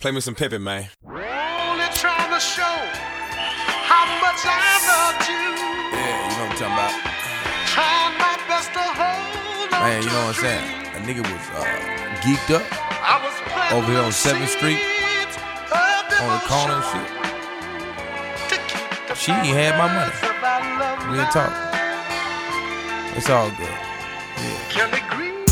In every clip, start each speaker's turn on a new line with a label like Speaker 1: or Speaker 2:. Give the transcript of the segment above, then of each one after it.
Speaker 1: Play me some Pippin, man.
Speaker 2: Only trying to show how much I loved you.
Speaker 1: Yeah, you know what I'm talking about.
Speaker 2: Trying my best to hold on
Speaker 1: Man, you know what I'm saying? A nigga was uh, geeked up
Speaker 2: I was
Speaker 1: over here on 7th Street, on the corner and shit.
Speaker 2: to keep the
Speaker 1: She ain't had my money.
Speaker 2: flowers of our love
Speaker 1: Real talk. It's all good.
Speaker 2: Kelly Green.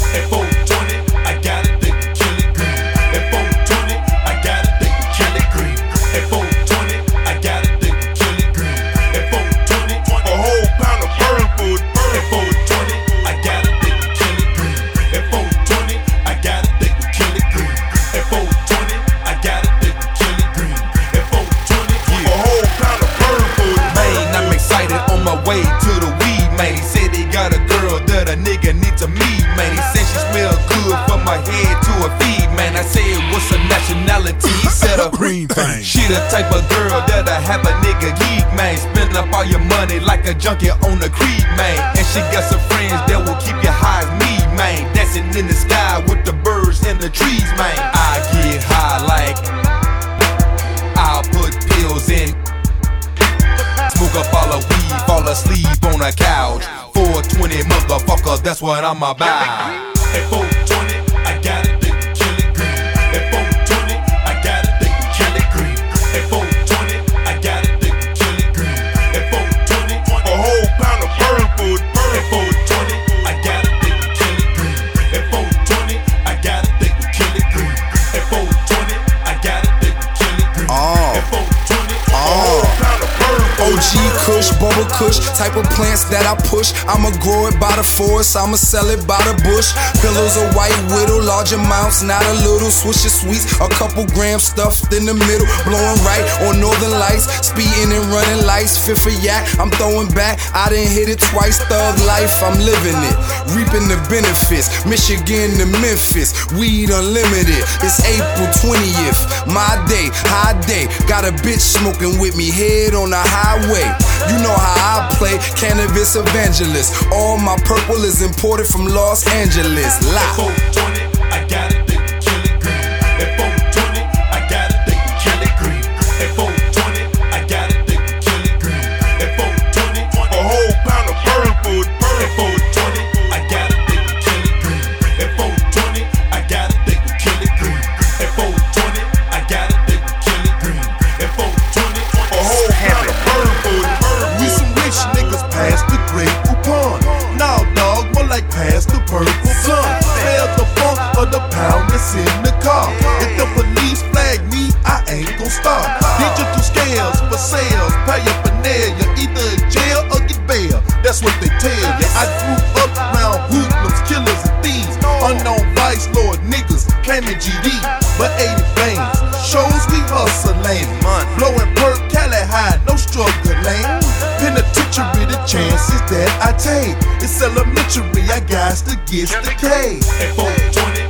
Speaker 3: Nigga need to meet, man. He said she smell good from my head to her feet, man. I said, what's her nationality? He said a
Speaker 4: Green thing.
Speaker 3: She the type of girl that'll have a nigga geek, man. Spend up all your money like a junkie on the creek, man. And she got some friends that will keep you high as me, man. Dancing in the sky with the birds and the trees, man. I get high like I'll put pills in. Smoke up all the weed, fall asleep on a couch. 420 motherfucker, that's what I'm about. At 420,
Speaker 4: OG Kush, Bubble Kush, type of plants that I push. I'ma grow it by the forest, I'ma sell it by the bush. Pillows of white widow, large amounts, not a little. Swisher Sweets, a couple grams stuffed in the middle. Blowing right on northern lights, speeding and running lights. Fit for yak, I'm throwing back. I didn't hit it twice, thug life, I'm living it. Reaping the benefits, Michigan to Memphis, weed unlimited. It's April 20th, my day, high day. Got a bitch smoking with me, head on the highway. You know how I play, cannabis evangelist. All my purple is imported from Los Angeles. Live.
Speaker 5: Like past the purple blunt. Smell the funk of the pound that's in the car. If the police flag me, I ain't gon' stop. Digital scales for sales, paraphernalia. Either in jail or get bail. That's what they tell you. I grew up around hoodlums, killers, and thieves. Unknown vice lord niggas claiming GD, but 80 veins. Shows we hustling. Blowing perk, chances that I take. It's elementary, I got to get the K.
Speaker 3: At 420,